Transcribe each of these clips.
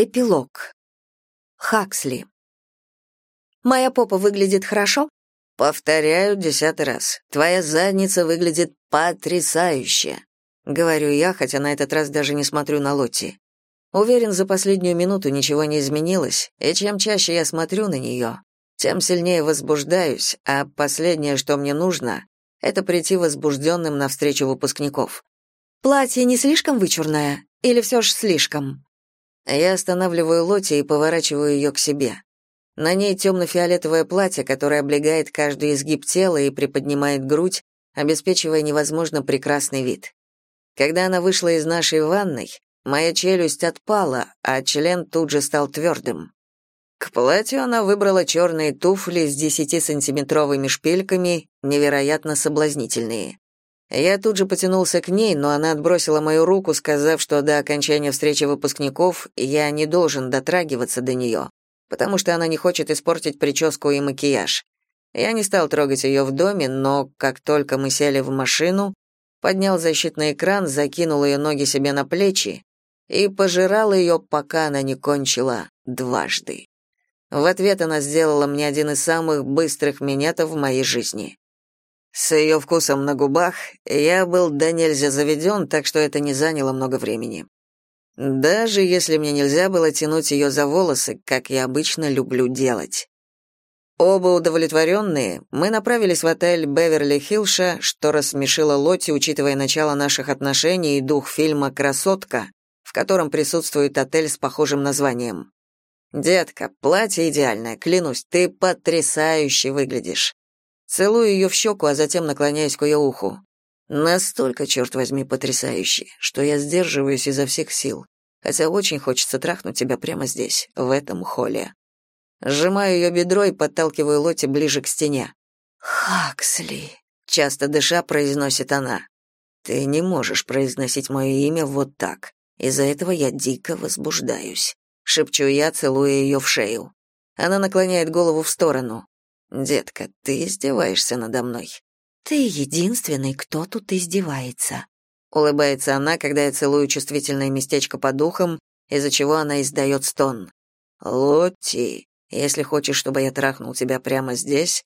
Эпилог. Хаксли. Моя попа выглядит хорошо? Повторяю десятый раз. Твоя задница выглядит потрясающе. Говорю я, хотя на этот раз даже не смотрю на Лотти. Уверен, за последнюю минуту ничего не изменилось, и чем чаще я смотрю на нее, тем сильнее возбуждаюсь, а последнее, что мне нужно, это прийти возбужденным на встречу выпускников. Платье не слишком вычурное? Или все ж слишком? Я останавливаю Лоти и поворачиваю ее к себе. На ней темно-фиолетовое платье, которое облегает каждый изгиб тела и приподнимает грудь, обеспечивая невозможно прекрасный вид. Когда она вышла из нашей ванной, моя челюсть отпала, а член тут же стал твердым. К платью она выбрала черные туфли с 10-сантиметровыми шпильками, невероятно соблазнительные. Я тут же потянулся к ней, но она отбросила мою руку, сказав, что до окончания встречи выпускников я не должен дотрагиваться до нее, потому что она не хочет испортить прическу и макияж. Я не стал трогать ее в доме, но как только мы сели в машину, поднял защитный экран, закинул ее ноги себе на плечи и пожирал ее, пока она не кончила дважды. В ответ она сделала мне один из самых быстрых минетов в моей жизни. С ее вкусом на губах я был до нельзя заведен, так что это не заняло много времени. Даже если мне нельзя было тянуть ее за волосы, как я обычно люблю делать. Оба удовлетворенные, мы направились в отель Беверли-Хиллша, что рассмешило Лотти, учитывая начало наших отношений и дух фильма «Красотка», в котором присутствует отель с похожим названием. «Детка, платье идеальное, клянусь, ты потрясающе выглядишь. Целую ее в щеку, а затем наклоняюсь к ее уху. Настолько, черт возьми, потрясающе, что я сдерживаюсь изо всех сил, хотя очень хочется трахнуть тебя прямо здесь, в этом холле. Сжимаю ее бедро и подталкиваю Лоти ближе к стене. «Хаксли», — часто дыша произносит она. «Ты не можешь произносить мое имя вот так. Из-за этого я дико возбуждаюсь», — шепчу я, целуя ее в шею. Она наклоняет голову в сторону. «Детка, ты издеваешься надо мной». «Ты единственный, кто тут издевается», — улыбается она, когда я целую чувствительное местечко по духам, из-за чего она издает стон. «Лотти, если хочешь, чтобы я трахнул тебя прямо здесь...»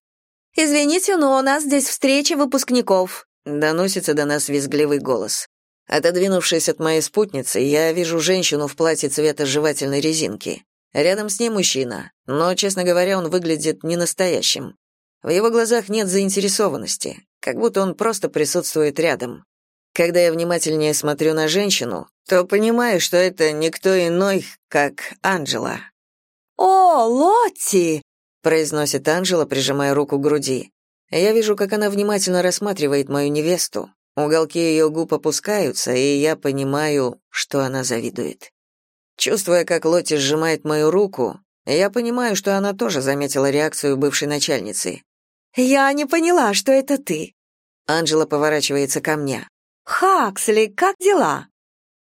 «Извините, но у нас здесь встреча выпускников», — доносится до нас визгливый голос. Отодвинувшись от моей спутницы, я вижу женщину в платье цвета жевательной резинки. Рядом с ней мужчина, но, честно говоря, он выглядит ненастоящим. В его глазах нет заинтересованности, как будто он просто присутствует рядом. Когда я внимательнее смотрю на женщину, то понимаю, что это никто иной, как Анжела. «О, Лотти!» — произносит Анжела, прижимая руку к груди. Я вижу, как она внимательно рассматривает мою невесту. Уголки ее губ опускаются, и я понимаю, что она завидует. Чувствуя, как Лотти сжимает мою руку, я понимаю, что она тоже заметила реакцию бывшей начальницы. «Я не поняла, что это ты». Анжела поворачивается ко мне. «Хаксли, как дела?»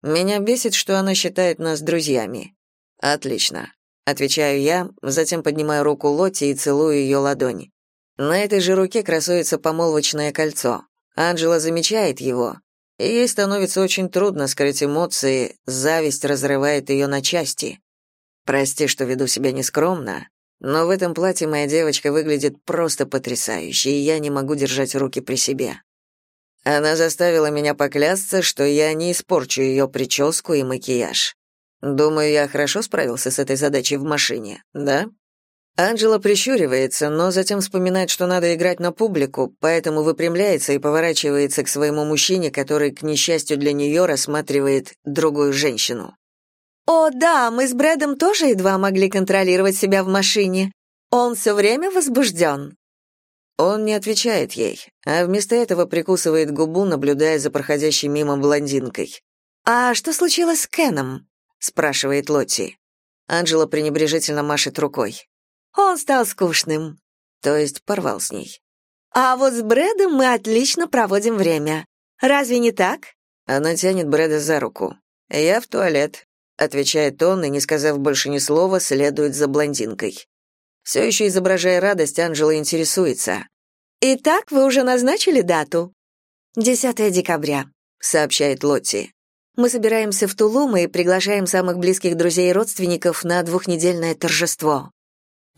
Меня бесит, что она считает нас друзьями. «Отлично», — отвечаю я, затем поднимаю руку Лотти и целую ее ладонь. На этой же руке красуется помолвочное кольцо. Анжела замечает его, ей становится очень трудно скрыть эмоции, зависть разрывает ее на части. Прости, что веду себя нескромно, но в этом платье моя девочка выглядит просто потрясающе, и я не могу держать руки при себе. Она заставила меня поклясться, что я не испорчу ее прическу и макияж. Думаю, я хорошо справился с этой задачей в машине, да? Анжела прищуривается, но затем вспоминает, что надо играть на публику, поэтому выпрямляется и поворачивается к своему мужчине, который, к несчастью для нее, рассматривает другую женщину. «О, да, мы с Брэдом тоже едва могли контролировать себя в машине. Он все время возбужден». Он не отвечает ей, а вместо этого прикусывает губу, наблюдая за проходящей мимо блондинкой. «А что случилось с Кеном?» — спрашивает Лотти. Анжела пренебрежительно машет рукой. Он стал скучным. То есть порвал с ней. А вот с Брэдом мы отлично проводим время. Разве не так? Она тянет Брэда за руку. Я в туалет, отвечает он и, не сказав больше ни слова, следует за блондинкой. Все еще изображая радость, Анжела интересуется. «Итак, вы уже назначили дату?» «10 декабря», — сообщает Лотти. Мы собираемся в Тулум и приглашаем самых близких друзей и родственников на двухнедельное торжество».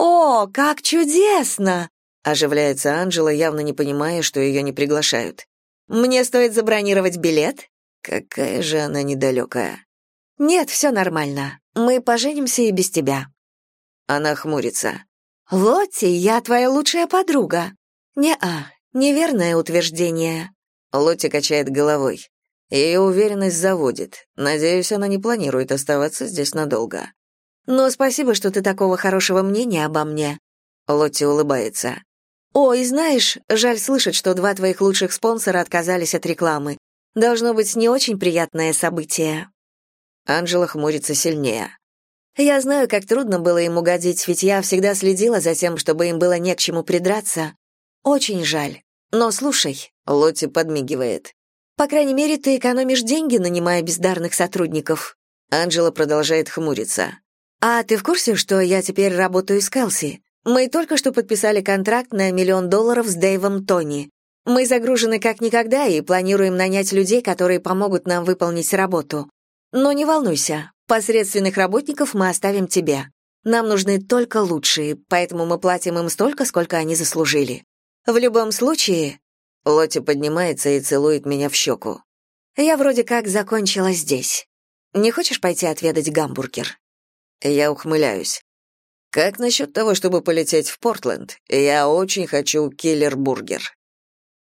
«О, как чудесно!» — оживляется Анжела, явно не понимая, что ее не приглашают. «Мне стоит забронировать билет?» Какая же она недалекая. «Нет, все нормально. Мы поженимся и без тебя». Она хмурится. «Лотти, я твоя лучшая подруга». «Не-а, неверное утверждение». Лотти качает головой. Ее уверенность заводит. Надеюсь, она не планирует оставаться здесь надолго. «Но спасибо, что ты такого хорошего мнения обо мне». Лотти улыбается. «О, и знаешь, жаль слышать, что два твоих лучших спонсора отказались от рекламы. Должно быть не очень приятное событие». Анжела хмурится сильнее. «Я знаю, как трудно было им угодить, ведь я всегда следила за тем, чтобы им было не к чему придраться. Очень жаль. Но слушай...» Лотти подмигивает. «По крайней мере, ты экономишь деньги, нанимая бездарных сотрудников». Анжела продолжает хмуриться. «А ты в курсе, что я теперь работаю с Келси? Мы только что подписали контракт на миллион долларов с Дэйвом Тони. Мы загружены как никогда и планируем нанять людей, которые помогут нам выполнить работу. Но не волнуйся, посредственных работников мы оставим тебе. Нам нужны только лучшие, поэтому мы платим им столько, сколько они заслужили. В любом случае...» Лотти поднимается и целует меня в щеку. «Я вроде как закончила здесь. Не хочешь пойти отведать гамбургер?» Я ухмыляюсь. «Как насчет того, чтобы полететь в Портленд? Я очень хочу киллер-бургер».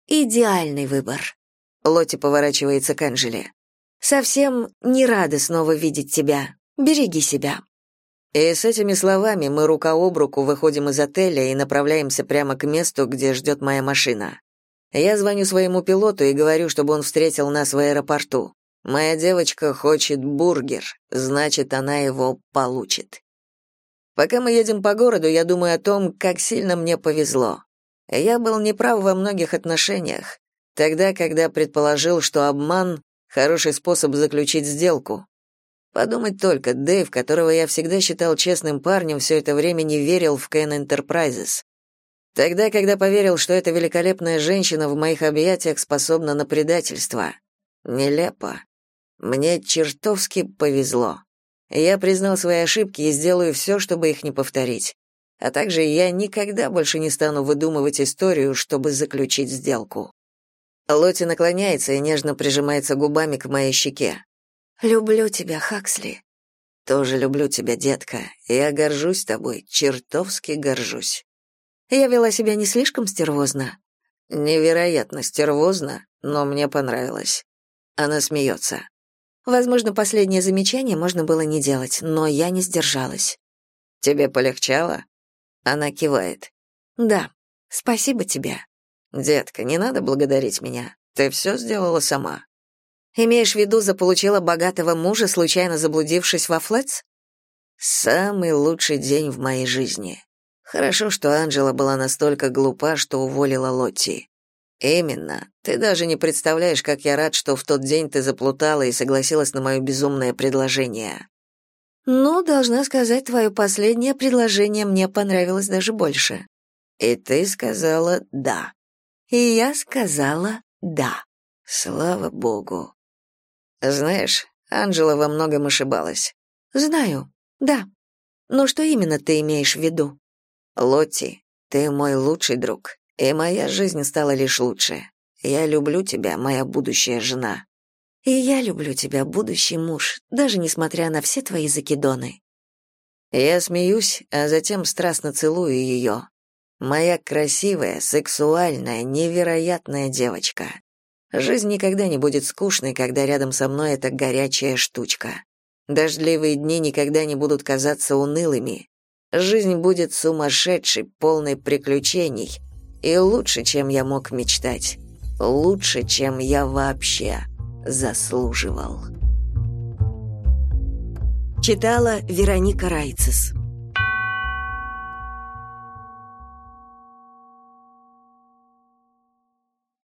Идеальный выбор. Лоти поворачивается к Анжеле. Совсем не рада снова видеть тебя. Береги себя. И с этими словами мы рука об руку выходим из отеля и направляемся прямо к месту, где ждет моя машина. Я звоню своему пилоту и говорю, чтобы он встретил нас в аэропорту. Моя девочка хочет бургер, значит, она его получит. Пока мы едем по городу, я думаю о том, как сильно мне повезло. Я был неправ во многих отношениях, тогда, когда предположил, что обман — хороший способ заключить сделку. Подумать только, Дэйв, которого я всегда считал честным парнем, все это время не верил в Кен Enterprises. Тогда, когда поверил, что эта великолепная женщина в моих объятиях способна на предательство. Нелепо. Мне чертовски повезло. Я признал свои ошибки и сделаю все, чтобы их не повторить. А также я никогда больше не стану выдумывать историю, чтобы заключить сделку. Лоти наклоняется и нежно прижимается губами к моей щеке. «Люблю тебя, Хаксли». «Тоже люблю тебя, детка. Я горжусь тобой, чертовски горжусь». Я вела себя не слишком стервозно. Невероятно стервозно, но мне понравилось. Она смеется. Возможно, последнее замечание можно было не делать, но я не сдержалась. Тебе полегчало? Она кивает. Да, спасибо тебе. Детка, не надо благодарить меня. Ты все сделала сама. Имеешь в виду, заполучила богатого мужа, случайно заблудившись во Флетс? Самый лучший день в моей жизни. Хорошо, что Анжела была настолько глупа, что уволила Лотти. Именно. Ты даже не представляешь, как я рад, что в тот день ты заплутала и согласилась на мое безумное предложение. Ну, должна сказать, твое последнее предложение мне понравилось даже больше. И ты сказала «да». И я сказала «да». Слава богу. Знаешь, Анжела во многом ошибалась. Знаю, да. Но что именно ты имеешь в виду? Лотти, ты мой лучший друг, и моя жизнь стала лишь лучше. Я люблю тебя, моя будущая жена. И я люблю тебя, будущий муж, даже несмотря на все твои закидоны. Я смеюсь, а затем страстно целую ее. Моя красивая, сексуальная, невероятная девочка. Жизнь никогда не будет скучной, когда рядом со мной эта горячая штучка. Дождливые дни никогда не будут казаться унылыми. Жизнь будет сумасшедшей, полной приключений. И лучше, чем я мог мечтать. Лучше, чем я вообще заслуживал. Читала Вероника Райцес